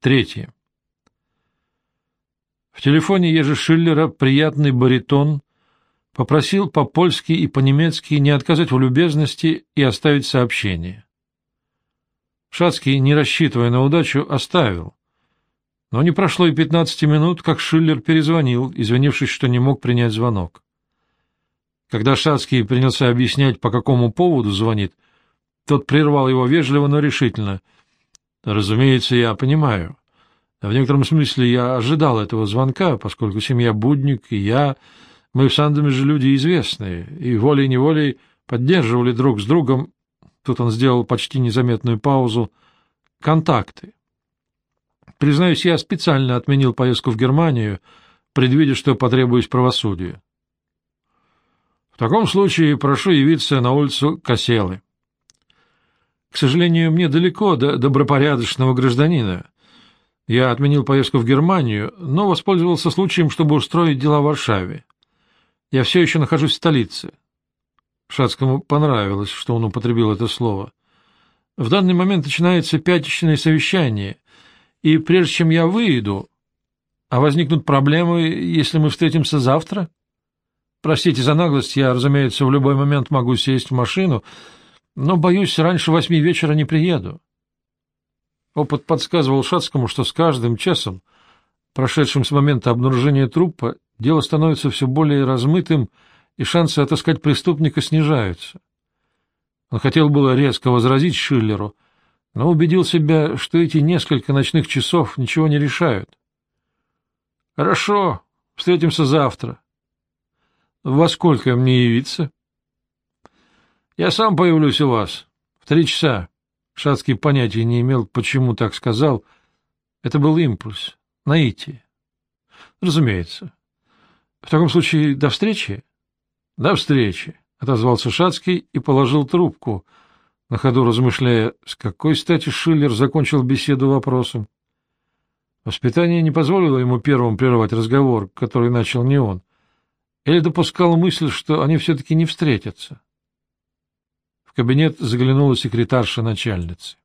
Третье. В телефоне Ежи Шиллера приятный баритон попросил по-польски и по-немецки не отказать в любезности и оставить сообщение. Шацкий, не рассчитывая на удачу, оставил. Но не прошло и пятнадцати минут, как Шиллер перезвонил, извинившись, что не мог принять звонок. Когда Шацкий принялся объяснять, по какому поводу звонит, тот прервал его вежливо, но решительно. «Разумеется, я понимаю. В некотором смысле я ожидал этого звонка, поскольку семья Будник и я, мы в Сандомеже люди известные, и волей-неволей поддерживали друг с другом, тут он сделал почти незаметную паузу, контакты. Признаюсь, я специально отменил поездку в Германию, предвидя, что потребуюсь правосудию. В таком случае прошу явиться на улицу Коселы. К сожалению, мне далеко до добропорядочного гражданина. Я отменил поездку в Германию, но воспользовался случаем, чтобы устроить дела в Варшаве. Я все еще нахожусь в столице. Шацкому понравилось, что он употребил это слово. В данный момент начинается пятничное совещание, и прежде чем я выйду, а возникнут проблемы, если мы встретимся завтра? Простите за наглость, я, разумеется, в любой момент могу сесть в машину, но, боюсь, раньше восьми вечера не приеду. Опыт подсказывал Шацкому, что с каждым часом, прошедшим с момента обнаружения трупа, дело становится все более размытым, и шансы отыскать преступника снижаются. Он хотел было резко возразить Шиллеру, но убедил себя, что эти несколько ночных часов ничего не решают. — Хорошо, встретимся завтра. — Во сколько мне явиться? — Я сам появлюсь у вас. В три часа. Шацкий понятия не имел, почему так сказал. Это был импульс, наитие. Разумеется. В таком случае, до встречи? До встречи, — отозвался Шацкий и положил трубку, на ходу размышляя, с какой стати Шиллер закончил беседу вопросом. Воспитание не позволило ему первым прервать разговор, который начал не он, или допускал мысль, что они все-таки не встретятся. В кабинет заглянула секретарша начальницы.